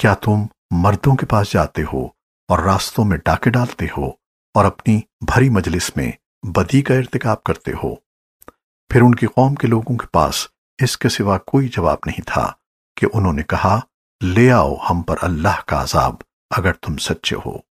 क्या तुम मर्दों के पास जाते हो और रास्तों में डाके डालते हो और अपनी भरी मजलिस में बदी का इर्तिकाब करते हो? फिर उनकी कौम के लोगों के पास इसके सिवा कोई जवाब नहीं था कि उन्होंने कहा, ले आओ हम पर अल्लाह का अजाब, अगर तुम सच्चे हो।